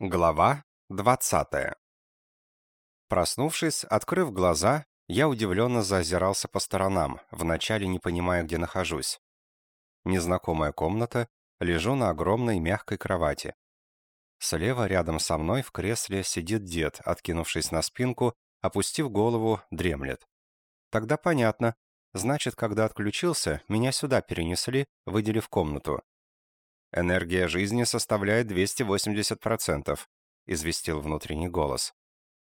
Глава 20 Проснувшись, открыв глаза, я удивленно заозирался по сторонам, вначале не понимая, где нахожусь. Незнакомая комната, лежу на огромной мягкой кровати. Слева рядом со мной в кресле сидит дед, откинувшись на спинку, опустив голову, дремлет. Тогда понятно. Значит, когда отключился, меня сюда перенесли, выделив комнату. «Энергия жизни составляет 280%, — известил внутренний голос.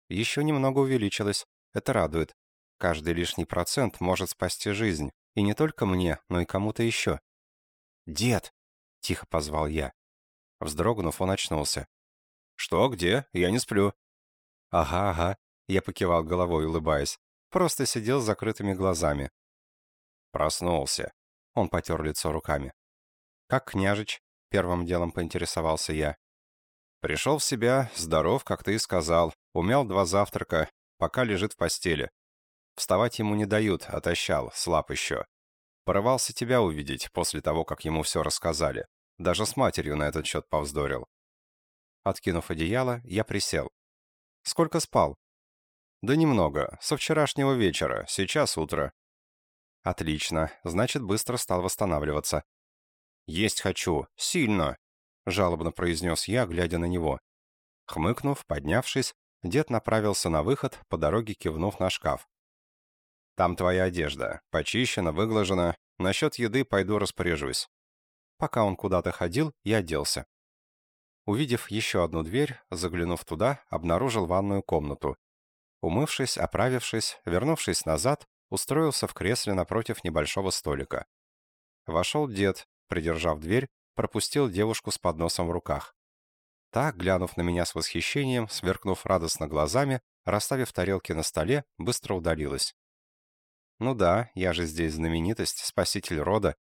«Еще немного увеличилось. Это радует. Каждый лишний процент может спасти жизнь. И не только мне, но и кому-то еще». «Дед!» — тихо позвал я. Вздрогнув, он очнулся. «Что? Где? Я не сплю». «Ага, ага», — я покивал головой, улыбаясь. Просто сидел с закрытыми глазами. Проснулся. Он потер лицо руками. «Как княжич?» Первым делом поинтересовался я. Пришел в себя, здоров, как ты и сказал. Умел два завтрака, пока лежит в постели. Вставать ему не дают, отощал, слаб еще. Порывался тебя увидеть после того, как ему все рассказали. Даже с матерью на этот счет повздорил. Откинув одеяло, я присел. Сколько спал? Да немного, со вчерашнего вечера, сейчас утро. Отлично, значит, быстро стал восстанавливаться. «Есть хочу. Сильно!» — жалобно произнес я, глядя на него. Хмыкнув, поднявшись, дед направился на выход, по дороге кивнув на шкаф. «Там твоя одежда. Почищена, выглажена. Насчет еды пойду распоряжусь». Пока он куда-то ходил, я оделся. Увидев еще одну дверь, заглянув туда, обнаружил ванную комнату. Умывшись, оправившись, вернувшись назад, устроился в кресле напротив небольшого столика. Вошел дед, придержав дверь, пропустил девушку с подносом в руках. Та, глянув на меня с восхищением, сверкнув радостно глазами, расставив тарелки на столе, быстро удалилась. «Ну да, я же здесь знаменитость, спаситель рода».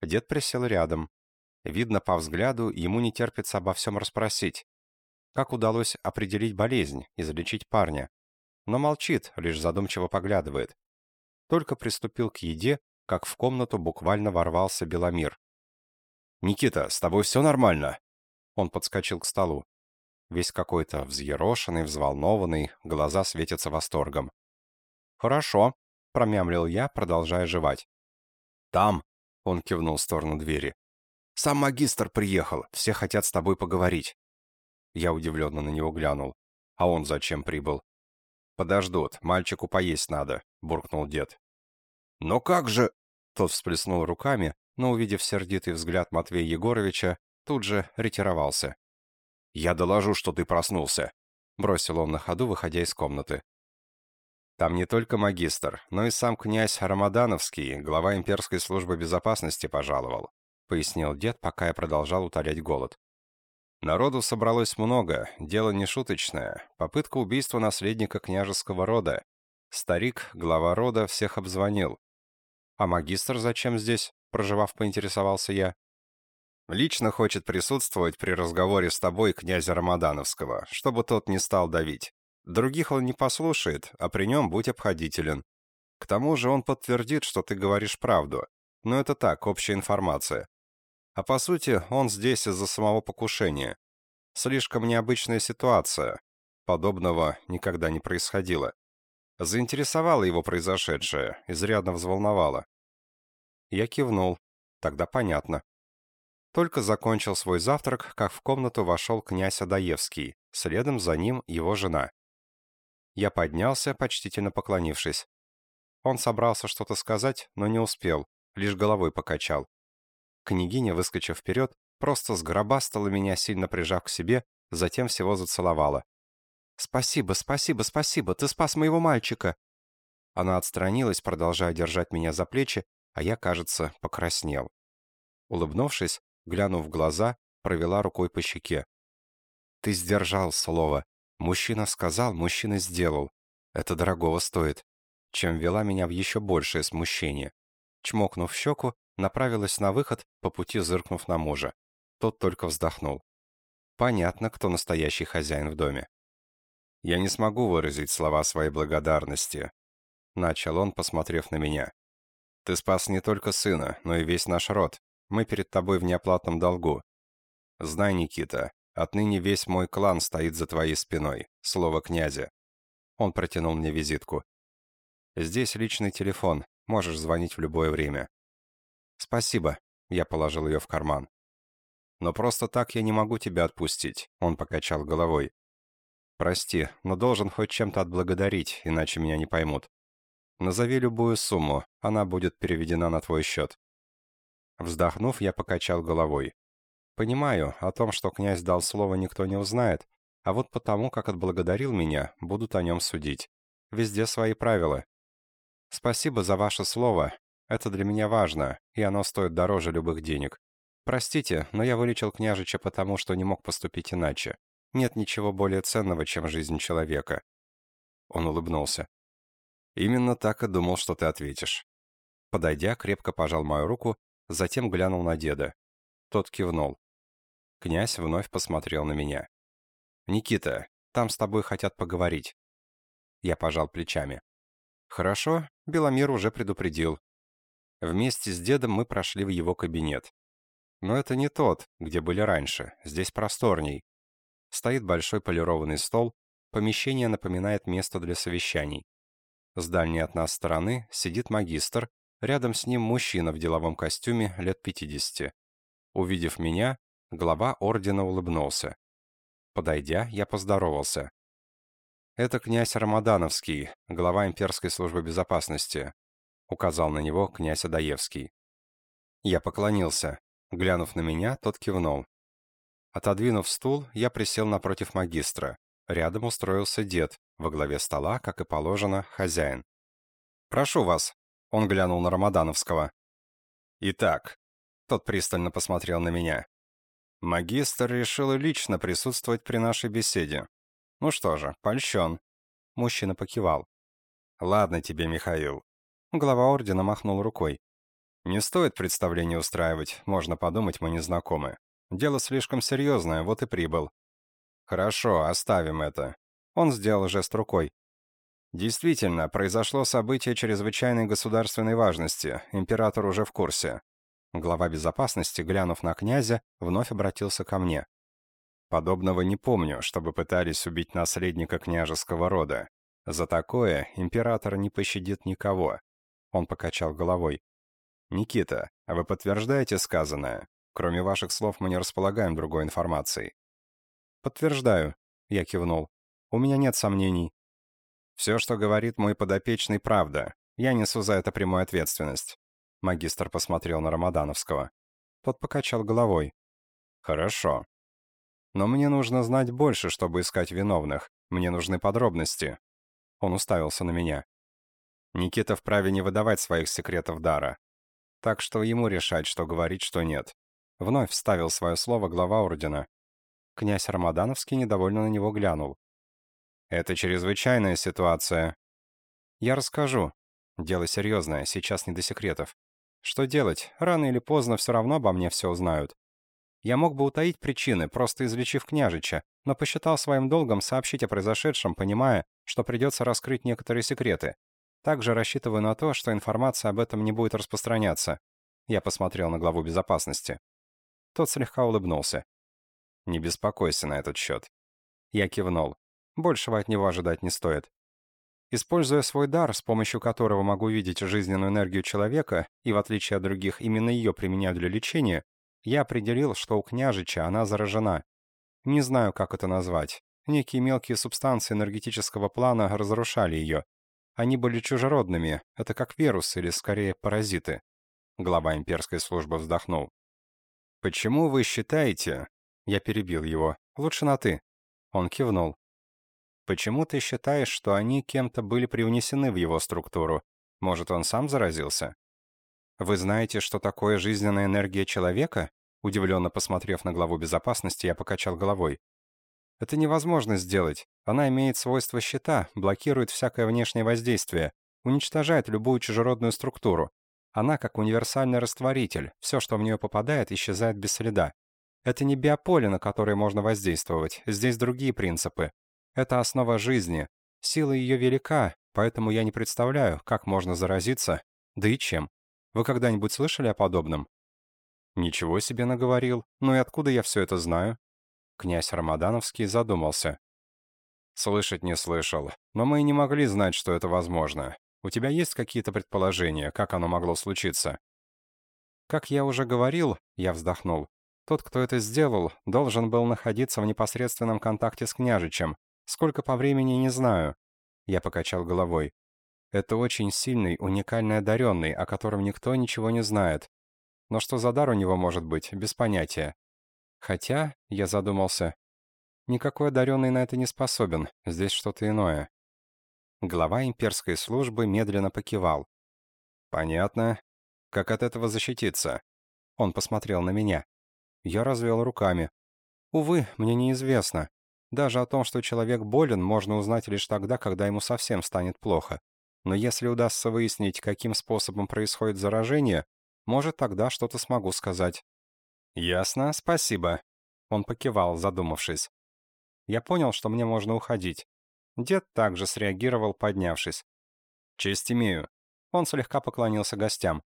Дед присел рядом. Видно по взгляду, ему не терпится обо всем расспросить. Как удалось определить болезнь, излечить парня? Но молчит, лишь задумчиво поглядывает. Только приступил к еде, как в комнату буквально ворвался Беломир. «Никита, с тобой все нормально?» Он подскочил к столу. Весь какой-то взъерошенный, взволнованный, глаза светятся восторгом. «Хорошо», — промямлил я, продолжая жевать. «Там», — он кивнул в сторону двери. «Сам магистр приехал, все хотят с тобой поговорить». Я удивленно на него глянул. «А он зачем прибыл?» «Подождут, мальчику поесть надо», — буркнул дед. «Но как же...» — тот всплеснул руками, но, увидев сердитый взгляд Матвея Егоровича, тут же ретировался. «Я доложу, что ты проснулся», — бросил он на ходу, выходя из комнаты. Там не только магистр, но и сам князь Рамадановский, глава имперской службы безопасности, пожаловал, пояснил дед, пока я продолжал утолять голод. Народу собралось много, дело не шуточное, попытка убийства наследника княжеского рода. Старик, глава рода, всех обзвонил. А магистр зачем здесь? Проживав, поинтересовался я. Лично хочет присутствовать при разговоре с тобой князя Рамадановского, чтобы тот не стал давить. Других он не послушает, а при нем будь обходителен. К тому же он подтвердит, что ты говоришь правду. Но это так, общая информация. А по сути, он здесь из-за самого покушения. Слишком необычная ситуация. Подобного никогда не происходило. Заинтересовало его произошедшее, изрядно взволновало. Я кивнул. Тогда понятно. Только закончил свой завтрак, как в комнату вошел князь Адаевский, следом за ним его жена. Я поднялся, почтительно поклонившись. Он собрался что-то сказать, но не успел, лишь головой покачал. Княгиня, выскочив вперед, просто сгробастала меня, сильно прижав к себе, затем всего зацеловала. «Спасибо, спасибо, спасибо, ты спас моего мальчика!» Она отстранилась, продолжая держать меня за плечи, а я, кажется, покраснел. Улыбнувшись, глянув в глаза, провела рукой по щеке. «Ты сдержал слово. Мужчина сказал, мужчина сделал. Это дорогого стоит». Чем вела меня в еще большее смущение. Чмокнув щеку, направилась на выход, по пути зыркнув на мужа. Тот только вздохнул. Понятно, кто настоящий хозяин в доме. «Я не смогу выразить слова своей благодарности», — начал он, посмотрев на меня. Ты спас не только сына, но и весь наш род. Мы перед тобой в неоплатном долгу. Знай, Никита, Отныне весь мой клан стоит за твоей спиной. Слово князя». Он протянул мне визитку. «Здесь личный телефон. Можешь звонить в любое время». «Спасибо», — я положил ее в карман. «Но просто так я не могу тебя отпустить», — он покачал головой. «Прости, но должен хоть чем-то отблагодарить, иначе меня не поймут. Назови любую сумму, она будет переведена на твой счет». Вздохнув, я покачал головой. «Понимаю, о том, что князь дал слово, никто не узнает, а вот потому, как отблагодарил меня, будут о нем судить. Везде свои правила. Спасибо за ваше слово, это для меня важно, и оно стоит дороже любых денег. Простите, но я вылечил княжича потому, что не мог поступить иначе. Нет ничего более ценного, чем жизнь человека». Он улыбнулся. «Именно так и думал, что ты ответишь». Подойдя, крепко пожал мою руку, затем глянул на деда. Тот кивнул. Князь вновь посмотрел на меня. «Никита, там с тобой хотят поговорить». Я пожал плечами. «Хорошо, Беломир уже предупредил. Вместе с дедом мы прошли в его кабинет. Но это не тот, где были раньше, здесь просторней. Стоит большой полированный стол, помещение напоминает место для совещаний. С дальней от нас стороны сидит магистр, рядом с ним мужчина в деловом костюме лет 50. Увидев меня, глава ордена улыбнулся. Подойдя, я поздоровался. «Это князь Рамадановский, глава имперской службы безопасности», указал на него князь Адаевский. Я поклонился. Глянув на меня, тот кивнул. Отодвинув стул, я присел напротив магистра. Рядом устроился дед, во главе стола, как и положено, хозяин. «Прошу вас», — он глянул на Рамадановского. «Итак», — тот пристально посмотрел на меня. «Магистр решил лично присутствовать при нашей беседе. Ну что же, польщен». Мужчина покивал. «Ладно тебе, Михаил». Глава ордена махнул рукой. «Не стоит представление устраивать, можно подумать, мы не знакомы. Дело слишком серьезное, вот и прибыл. Хорошо, оставим это. Он сделал жест рукой. Действительно, произошло событие чрезвычайной государственной важности. Император уже в курсе. Глава безопасности, глянув на князя, вновь обратился ко мне. Подобного не помню, чтобы пытались убить наследника княжеского рода. За такое император не пощадит никого. Он покачал головой. «Никита, а вы подтверждаете сказанное?» Кроме ваших слов мы не располагаем другой информацией». «Подтверждаю», — я кивнул. «У меня нет сомнений». «Все, что говорит мой подопечный, правда. Я несу за это прямую ответственность». Магистр посмотрел на Рамадановского. Тот покачал головой. «Хорошо. Но мне нужно знать больше, чтобы искать виновных. Мне нужны подробности». Он уставился на меня. Никита вправе не выдавать своих секретов дара. Так что ему решать, что говорить, что нет. Вновь вставил свое слово глава ордена. Князь Рамадановский недовольно на него глянул. «Это чрезвычайная ситуация». «Я расскажу. Дело серьезное, сейчас не до секретов. Что делать? Рано или поздно все равно обо мне все узнают. Я мог бы утаить причины, просто излечив княжича, но посчитал своим долгом сообщить о произошедшем, понимая, что придется раскрыть некоторые секреты. Также рассчитываю на то, что информация об этом не будет распространяться. Я посмотрел на главу безопасности. Тот слегка улыбнулся. «Не беспокойся на этот счет». Я кивнул. Большего от него ожидать не стоит. Используя свой дар, с помощью которого могу видеть жизненную энергию человека, и в отличие от других именно ее применяю для лечения, я определил, что у княжича она заражена. Не знаю, как это назвать. Некие мелкие субстанции энергетического плана разрушали ее. Они были чужеродными, это как вирус или, скорее, паразиты. Глава имперской службы вздохнул. «Почему вы считаете...» Я перебил его. «Лучше на «ты». Он кивнул. «Почему ты считаешь, что они кем-то были привнесены в его структуру? Может, он сам заразился?» «Вы знаете, что такое жизненная энергия человека?» Удивленно посмотрев на главу безопасности, я покачал головой. «Это невозможно сделать. Она имеет свойство щита, блокирует всякое внешнее воздействие, уничтожает любую чужеродную структуру. Она как универсальный растворитель, все, что в нее попадает, исчезает без следа. Это не биополе, на которое можно воздействовать, здесь другие принципы. Это основа жизни. Сила ее велика, поэтому я не представляю, как можно заразиться, да и чем. Вы когда-нибудь слышали о подобном? Ничего себе наговорил. Ну и откуда я все это знаю? Князь Рамадановский задумался. «Слышать не слышал, но мы и не могли знать, что это возможно. У тебя есть какие-то предположения, как оно могло случиться?» «Как я уже говорил», — я вздохнул, «тот, кто это сделал, должен был находиться в непосредственном контакте с княжичем. Сколько по времени, не знаю». Я покачал головой. «Это очень сильный, уникальный одаренный, о котором никто ничего не знает. Но что за дар у него может быть, без понятия. Хотя, я задумался, никакой одаренный на это не способен, здесь что-то иное. Глава имперской службы медленно покивал. «Понятно. Как от этого защититься?» Он посмотрел на меня. Я развел руками. «Увы, мне неизвестно. Даже о том, что человек болен, можно узнать лишь тогда, когда ему совсем станет плохо. Но если удастся выяснить, каким способом происходит заражение, может, тогда что-то смогу сказать. «Ясно, спасибо». Он покивал, задумавшись. Я понял, что мне можно уходить. Дед также среагировал, поднявшись. «Честь имею». Он слегка поклонился гостям.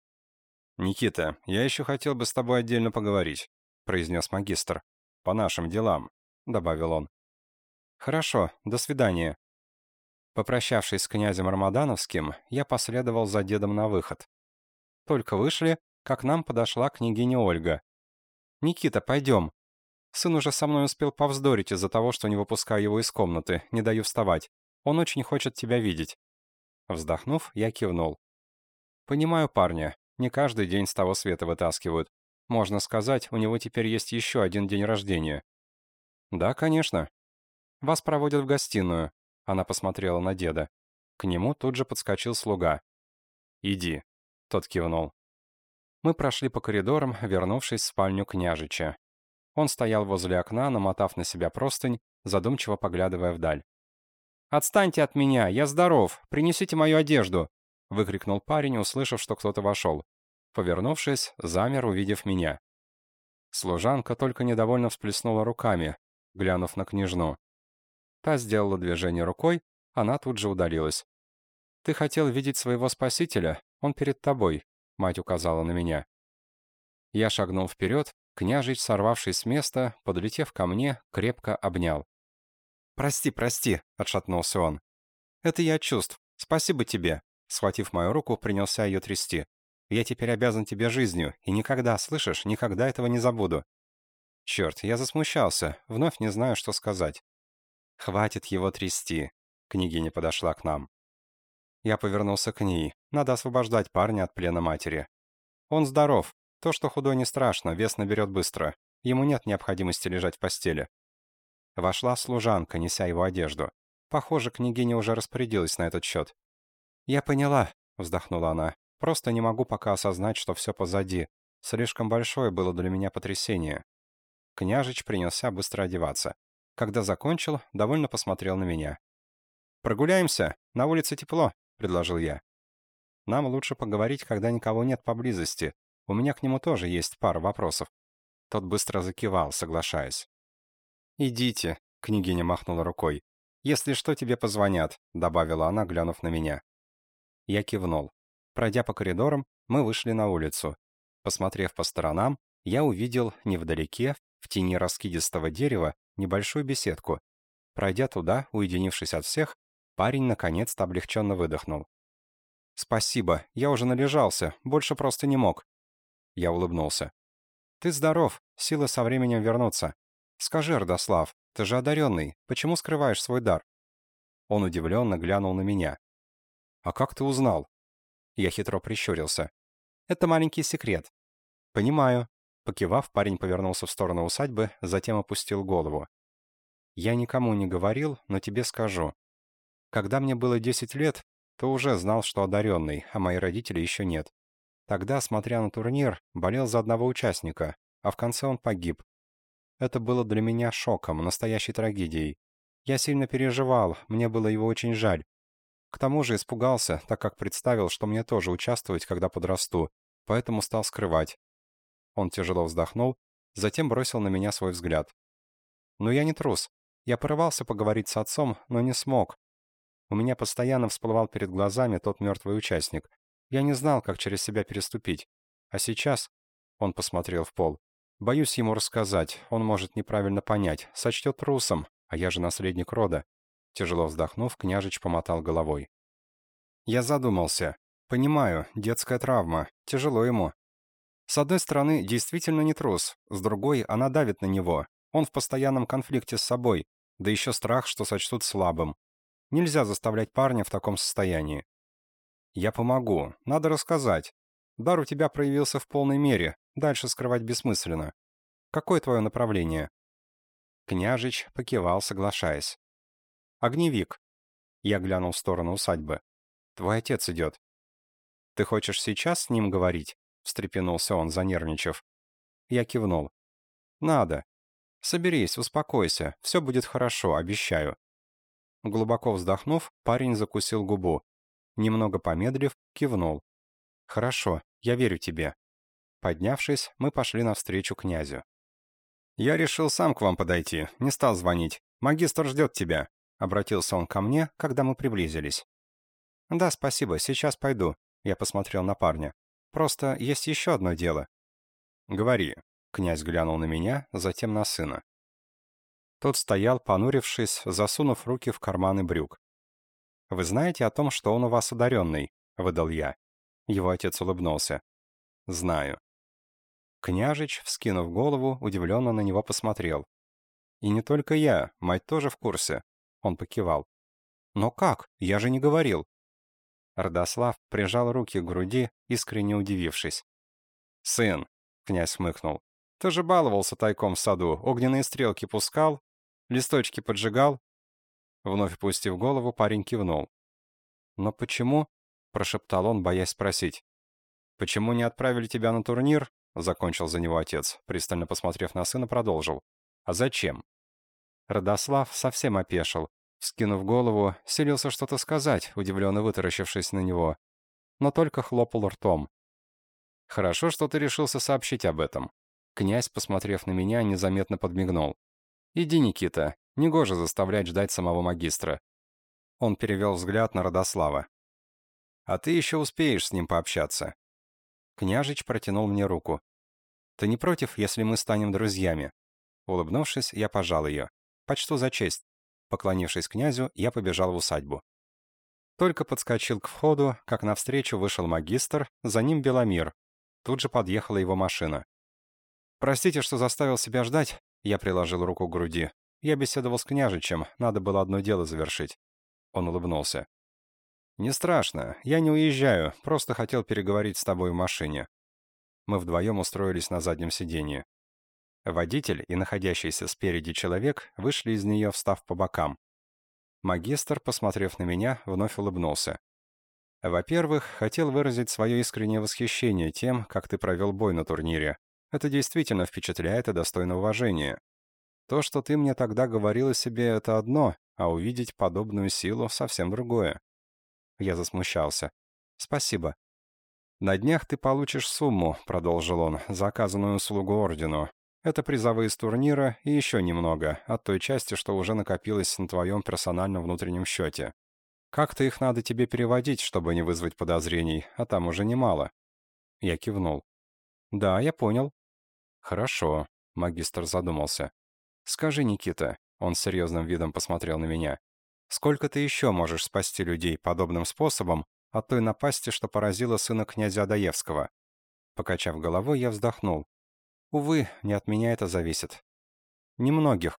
«Никита, я еще хотел бы с тобой отдельно поговорить», — произнес магистр. «По нашим делам», — добавил он. «Хорошо, до свидания». Попрощавшись с князем Рамадановским, я последовал за дедом на выход. Только вышли, как нам подошла княгиня Ольга, «Никита, пойдем». Сын уже со мной успел повздорить из-за того, что не выпускаю его из комнаты, не даю вставать. Он очень хочет тебя видеть. Вздохнув, я кивнул. Понимаю парня. Не каждый день с того света вытаскивают. Можно сказать, у него теперь есть еще один день рождения. Да, конечно. Вас проводят в гостиную. Она посмотрела на деда. К нему тут же подскочил слуга. «Иди», — тот кивнул. Мы прошли по коридорам, вернувшись в спальню княжича. Он стоял возле окна, намотав на себя простынь, задумчиво поглядывая вдаль. «Отстаньте от меня! Я здоров! Принесите мою одежду!» — выкрикнул парень, услышав, что кто-то вошел. Повернувшись, замер, увидев меня. Служанка только недовольно всплеснула руками, глянув на княжну. Та сделала движение рукой, она тут же удалилась. «Ты хотел видеть своего спасителя? Он перед тобой. Мать указала на меня. Я шагнул вперед, княжич, сорвавшись с места, подлетев ко мне, крепко обнял. «Прости, прости», — отшатнулся он. «Это я чувств. Спасибо тебе». Схватив мою руку, принялся ее трясти. «Я теперь обязан тебе жизнью, и никогда, слышишь, никогда этого не забуду». Черт, я засмущался, вновь не знаю, что сказать. «Хватит его трясти», — княгиня подошла к нам. Я повернулся к ней. Надо освобождать парня от плена матери. Он здоров. То, что худой, не страшно, вес наберет быстро. Ему нет необходимости лежать в постели. Вошла служанка, неся его одежду. Похоже, княгиня уже распорядилась на этот счет. «Я поняла», — вздохнула она. «Просто не могу пока осознать, что все позади. Слишком большое было для меня потрясение». Княжич принялся быстро одеваться. Когда закончил, довольно посмотрел на меня. «Прогуляемся? На улице тепло», — предложил я. «Нам лучше поговорить, когда никого нет поблизости. У меня к нему тоже есть пара вопросов». Тот быстро закивал, соглашаясь. «Идите», — княгиня махнула рукой. «Если что, тебе позвонят», — добавила она, глянув на меня. Я кивнул. Пройдя по коридорам, мы вышли на улицу. Посмотрев по сторонам, я увидел невдалеке, в тени раскидистого дерева, небольшую беседку. Пройдя туда, уединившись от всех, Парень наконец-то облегченно выдохнул. «Спасибо, я уже належался, больше просто не мог». Я улыбнулся. «Ты здоров, силы со временем вернутся. Скажи, Родослав, ты же одаренный, почему скрываешь свой дар?» Он удивленно глянул на меня. «А как ты узнал?» Я хитро прищурился. «Это маленький секрет». «Понимаю». Покивав, парень повернулся в сторону усадьбы, затем опустил голову. «Я никому не говорил, но тебе скажу. Когда мне было 10 лет, то уже знал, что одаренный, а мои родители еще нет. Тогда, смотря на турнир, болел за одного участника, а в конце он погиб. Это было для меня шоком, настоящей трагедией. Я сильно переживал, мне было его очень жаль. К тому же испугался, так как представил, что мне тоже участвовать, когда подрасту, поэтому стал скрывать. Он тяжело вздохнул, затем бросил на меня свой взгляд. Но я не трус. Я порывался поговорить с отцом, но не смог, у меня постоянно всплывал перед глазами тот мертвый участник. Я не знал, как через себя переступить. А сейчас... Он посмотрел в пол. Боюсь ему рассказать, он может неправильно понять, сочтет трусом, а я же наследник рода. Тяжело вздохнув, княжич помотал головой. Я задумался. Понимаю, детская травма, тяжело ему. С одной стороны, действительно не трус, с другой, она давит на него. Он в постоянном конфликте с собой, да еще страх, что сочтут слабым. Нельзя заставлять парня в таком состоянии. Я помогу, надо рассказать. Дар у тебя проявился в полной мере, дальше скрывать бессмысленно. Какое твое направление? Княжич покивал, соглашаясь. «Огневик». Я глянул в сторону усадьбы. «Твой отец идет». «Ты хочешь сейчас с ним говорить?» встрепенулся он, занервничав. Я кивнул. «Надо. Соберись, успокойся, все будет хорошо, обещаю». Глубоко вздохнув, парень закусил губу. Немного помедлив, кивнул. «Хорошо, я верю тебе». Поднявшись, мы пошли навстречу князю. «Я решил сам к вам подойти, не стал звонить. Магистр ждет тебя», — обратился он ко мне, когда мы приблизились. «Да, спасибо, сейчас пойду», — я посмотрел на парня. «Просто есть еще одно дело». «Говори», — князь глянул на меня, затем на сына. Тот стоял, понурившись, засунув руки в карманы брюк. «Вы знаете о том, что он у вас одаренный?» — выдал я. Его отец улыбнулся. «Знаю». Княжич, вскинув голову, удивленно на него посмотрел. «И не только я, мать тоже в курсе», — он покивал. «Но как? Я же не говорил». Родослав прижал руки к груди, искренне удивившись. «Сын», — князь хмыкнул, — «ты же баловался тайком в саду, огненные стрелки пускал, листочки поджигал». Вновь опустив голову, парень кивнул. «Но почему?» — прошептал он, боясь спросить. «Почему не отправили тебя на турнир?» — закончил за него отец, пристально посмотрев на сына, продолжил. «А зачем?» Родослав совсем опешил. Скинув голову, селился что-то сказать, удивленно вытаращившись на него. Но только хлопал ртом. «Хорошо, что ты решился сообщить об этом». Князь, посмотрев на меня, незаметно подмигнул. «Иди, Никита, негоже заставлять ждать самого магистра». Он перевел взгляд на Родослава. «А ты еще успеешь с ним пообщаться. Княжич протянул мне руку. «Ты не против, если мы станем друзьями?» Улыбнувшись, я пожал ее. «Почту за честь». Поклонившись князю, я побежал в усадьбу. Только подскочил к входу, как навстречу вышел магистр, за ним Беломир. Тут же подъехала его машина. «Простите, что заставил себя ждать», — я приложил руку к груди. «Я беседовал с княжичем, надо было одно дело завершить». Он улыбнулся. «Не страшно. Я не уезжаю. Просто хотел переговорить с тобой в машине». Мы вдвоем устроились на заднем сиденье. Водитель и находящийся спереди человек вышли из нее, встав по бокам. Магистр, посмотрев на меня, вновь улыбнулся. «Во-первых, хотел выразить свое искреннее восхищение тем, как ты провел бой на турнире. Это действительно впечатляет и достойно уважения. То, что ты мне тогда говорил о себе, это одно, а увидеть подобную силу — совсем другое. Я засмущался. «Спасибо». «На днях ты получишь сумму», — продолжил он, — «заказанную услугу ордену. Это призовые с турнира и еще немного, от той части, что уже накопилось на твоем персональном внутреннем счете. Как-то их надо тебе переводить, чтобы не вызвать подозрений, а там уже немало». Я кивнул. «Да, я понял». «Хорошо», — магистр задумался. «Скажи, Никита», — он с серьезным видом посмотрел на меня, Сколько ты еще можешь спасти людей подобным способом от той напасти, что поразила сына князя Адаевского?» Покачав головой, я вздохнул. «Увы, не от меня это зависит». «Немногих.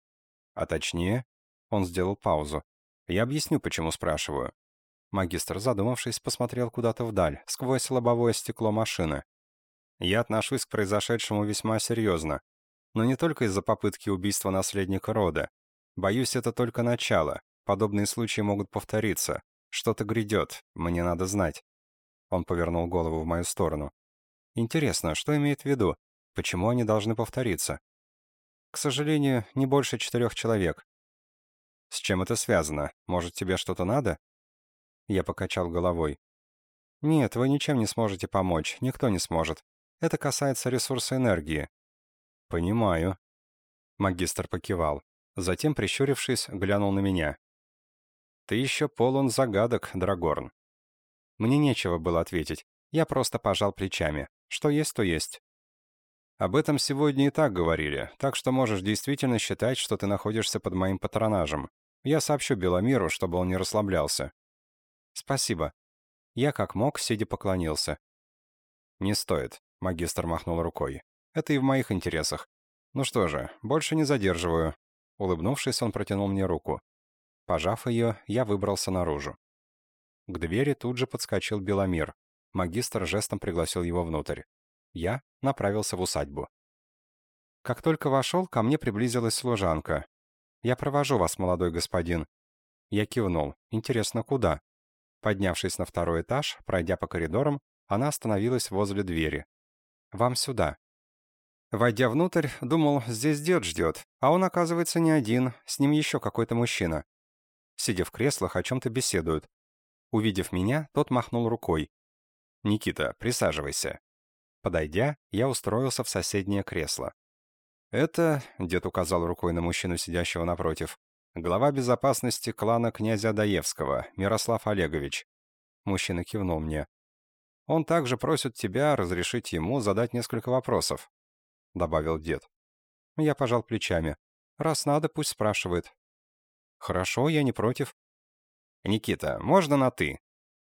А точнее...» Он сделал паузу. «Я объясню, почему спрашиваю». Магистр, задумавшись, посмотрел куда-то вдаль, сквозь лобовое стекло машины. «Я отношусь к произошедшему весьма серьезно. Но не только из-за попытки убийства наследника рода. Боюсь, это только начало. Подобные случаи могут повториться. Что-то грядет, мне надо знать». Он повернул голову в мою сторону. «Интересно, что имеет в виду? Почему они должны повториться?» «К сожалению, не больше четырех человек». «С чем это связано? Может, тебе что-то надо?» Я покачал головой. «Нет, вы ничем не сможете помочь, никто не сможет. Это касается ресурса энергии». «Понимаю». Магистр покивал. Затем, прищурившись, глянул на меня. Ты еще полон загадок, Драгорн. Мне нечего было ответить. Я просто пожал плечами. Что есть, то есть. Об этом сегодня и так говорили, так что можешь действительно считать, что ты находишься под моим патронажем. Я сообщу Беломиру, чтобы он не расслаблялся. Спасибо. Я как мог, сидя поклонился. Не стоит, магистр махнул рукой. Это и в моих интересах. Ну что же, больше не задерживаю. Улыбнувшись, он протянул мне руку. Пожав ее, я выбрался наружу. К двери тут же подскочил Беломир. Магистр жестом пригласил его внутрь. Я направился в усадьбу. Как только вошел, ко мне приблизилась служанка. «Я провожу вас, молодой господин». Я кивнул. «Интересно, куда?» Поднявшись на второй этаж, пройдя по коридорам, она остановилась возле двери. «Вам сюда». Войдя внутрь, думал, здесь дед ждет, а он, оказывается, не один, с ним еще какой-то мужчина. Сидя в креслах, о чем-то беседуют. Увидев меня, тот махнул рукой. «Никита, присаживайся». Подойдя, я устроился в соседнее кресло. «Это», — дед указал рукой на мужчину, сидящего напротив, «глава безопасности клана князя Адаевского, Мирослав Олегович». Мужчина кивнул мне. «Он также просит тебя разрешить ему задать несколько вопросов», — добавил дед. Я пожал плечами. «Раз надо, пусть спрашивает». «Хорошо, я не против». «Никита, можно на «ты»?»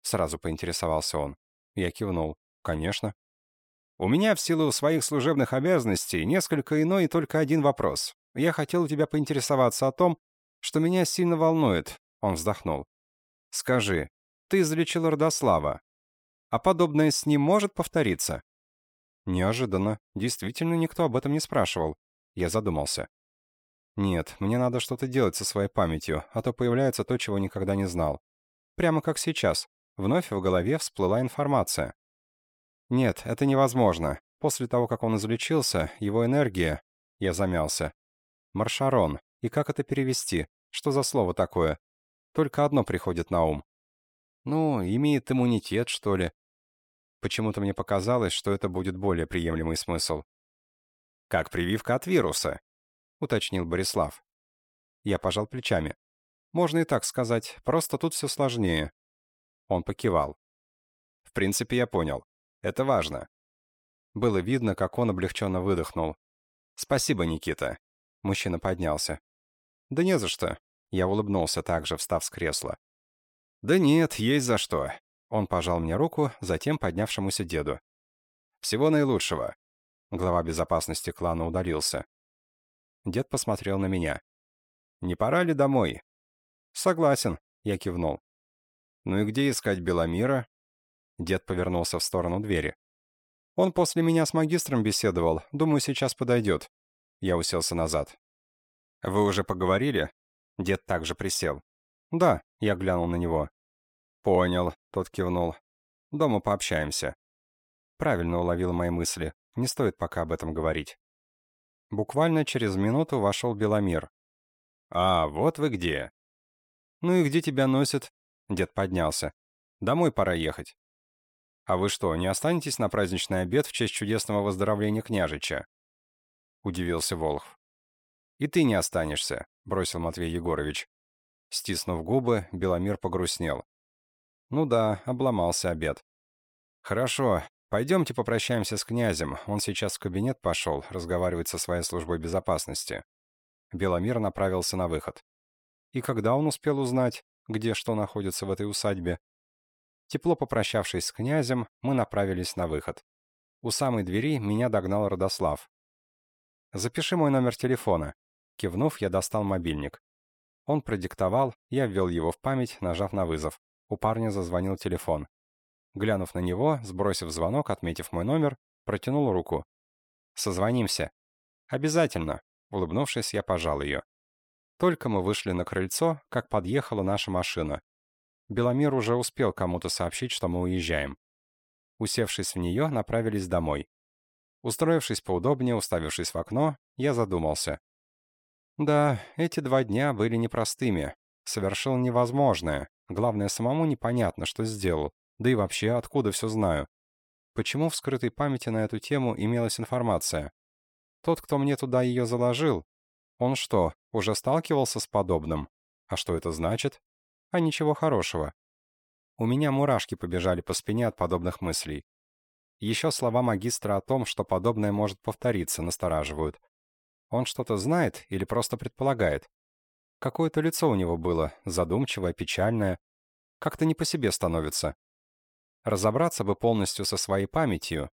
Сразу поинтересовался он. Я кивнул. «Конечно». У меня в силу своих служебных обязанностей несколько иной и только один вопрос. Я хотел у тебя поинтересоваться о том, что меня сильно волнует. Он вздохнул. Скажи, ты излечил Родослава. А подобное с ним может повториться? Неожиданно. Действительно, никто об этом не спрашивал. Я задумался. Нет, мне надо что-то делать со своей памятью, а то появляется то, чего никогда не знал. Прямо как сейчас. Вновь в голове всплыла информация. Нет, это невозможно. После того, как он излечился, его энергия... Я замялся. Маршарон. И как это перевести? Что за слово такое? Только одно приходит на ум. Ну, имеет иммунитет, что ли. Почему-то мне показалось, что это будет более приемлемый смысл. «Как прививка от вируса», — уточнил Борислав. Я пожал плечами. «Можно и так сказать, просто тут все сложнее». Он покивал. «В принципе, я понял. Это важно». Было видно, как он облегченно выдохнул. «Спасибо, Никита». Мужчина поднялся. «Да не за что». Я улыбнулся также, встав с кресла. «Да нет, есть за что». Он пожал мне руку, затем поднявшемуся деду. «Всего наилучшего». Глава безопасности клана удалился. Дед посмотрел на меня. «Не пора ли домой?» «Согласен», — я кивнул. «Ну и где искать Беломира?» Дед повернулся в сторону двери. «Он после меня с магистром беседовал. Думаю, сейчас подойдет». Я уселся назад. «Вы уже поговорили?» Дед также присел. «Да», — я глянул на него. «Понял», — тот кивнул. «Дома пообщаемся». Правильно уловил мои мысли. Не стоит пока об этом говорить. Буквально через минуту вошел Беломир. «А, вот вы где». «Ну и где тебя носит?» Дед поднялся. «Домой пора ехать». «А вы что, не останетесь на праздничный обед в честь чудесного выздоровления княжича?» Удивился Волхв. «И ты не останешься», — бросил Матвей Егорович. Стиснув губы, Беломир погрустнел. «Ну да, обломался обед». «Хорошо, пойдемте попрощаемся с князем. Он сейчас в кабинет пошел, разговаривать со своей службой безопасности». Беломир направился на выход. И когда он успел узнать, где что находится в этой усадьбе, Тепло попрощавшись с князем, мы направились на выход. У самой двери меня догнал Родослав. «Запиши мой номер телефона». Кивнув, я достал мобильник. Он продиктовал, я ввел его в память, нажав на вызов. У парня зазвонил телефон. Глянув на него, сбросив звонок, отметив мой номер, протянул руку. «Созвонимся». «Обязательно», — улыбнувшись, я пожал ее. Только мы вышли на крыльцо, как подъехала наша машина. Беломир уже успел кому-то сообщить, что мы уезжаем. Усевшись в нее, направились домой. Устроившись поудобнее, уставившись в окно, я задумался. Да, эти два дня были непростыми. Совершил невозможное. Главное, самому непонятно, что сделал. Да и вообще, откуда все знаю. Почему в скрытой памяти на эту тему имелась информация? Тот, кто мне туда ее заложил, он что, уже сталкивался с подобным? А что это значит? А ничего хорошего. У меня мурашки побежали по спине от подобных мыслей. Еще слова магистра о том, что подобное может повториться, настораживают. Он что-то знает или просто предполагает? Какое-то лицо у него было, задумчивое, печальное. Как-то не по себе становится. Разобраться бы полностью со своей памятью.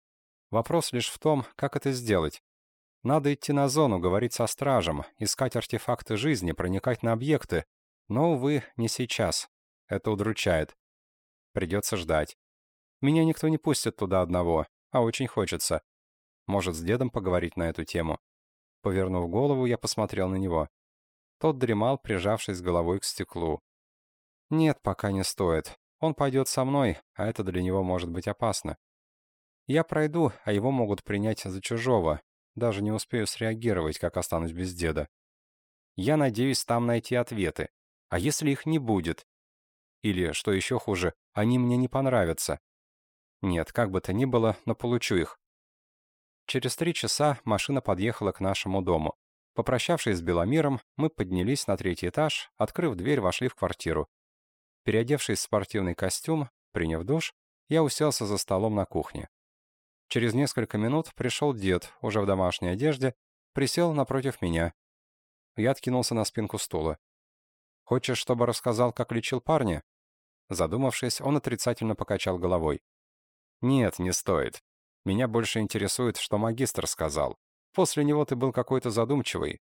Вопрос лишь в том, как это сделать. Надо идти на зону, говорить со стражем, искать артефакты жизни, проникать на объекты. Но, увы, не сейчас. Это удручает. Придется ждать. Меня никто не пустит туда одного, а очень хочется. Может, с дедом поговорить на эту тему. Повернув голову, я посмотрел на него. Тот дремал, прижавшись головой к стеклу. Нет, пока не стоит. Он пойдет со мной, а это для него может быть опасно. Я пройду, а его могут принять за чужого. Даже не успею среагировать, как останусь без деда. Я надеюсь там найти ответы. А если их не будет? Или, что еще хуже, они мне не понравятся? Нет, как бы то ни было, но получу их. Через три часа машина подъехала к нашему дому. Попрощавшись с Беломиром, мы поднялись на третий этаж, открыв дверь, вошли в квартиру. Переодевшись в спортивный костюм, приняв душ, я уселся за столом на кухне. Через несколько минут пришел дед, уже в домашней одежде, присел напротив меня. Я откинулся на спинку стула. «Хочешь, чтобы рассказал, как лечил парня?» Задумавшись, он отрицательно покачал головой. «Нет, не стоит. Меня больше интересует, что магистр сказал. После него ты был какой-то задумчивый.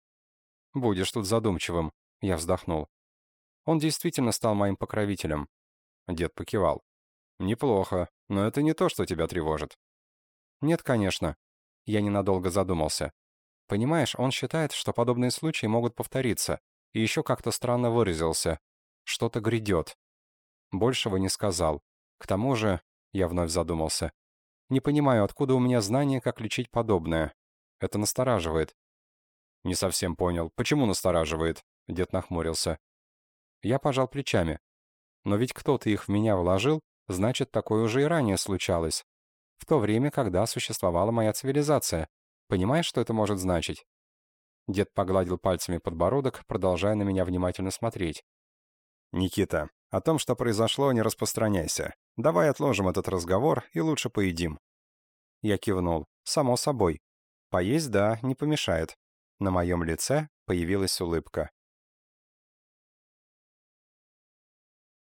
Будешь тут задумчивым, я вздохнул. Он действительно стал моим покровителем. Дед покивал. Неплохо, но это не то, что тебя тревожит. Нет, конечно. Я ненадолго задумался. Понимаешь, он считает, что подобные случаи могут повториться, и еще как-то странно выразился. Что-то грядет. Большего не сказал. К тому же, я вновь задумался, не понимаю, откуда у меня знания, как лечить подобное. Это настораживает». «Не совсем понял. Почему настораживает?» Дед нахмурился. Я пожал плечами. «Но ведь кто-то их в меня вложил, значит, такое уже и ранее случалось. В то время, когда существовала моя цивилизация. Понимаешь, что это может значить?» Дед погладил пальцами подбородок, продолжая на меня внимательно смотреть. «Никита, о том, что произошло, не распространяйся. Давай отложим этот разговор и лучше поедим». Я кивнул. «Само собой. Поесть, да, не помешает. На моем лице появилась улыбка.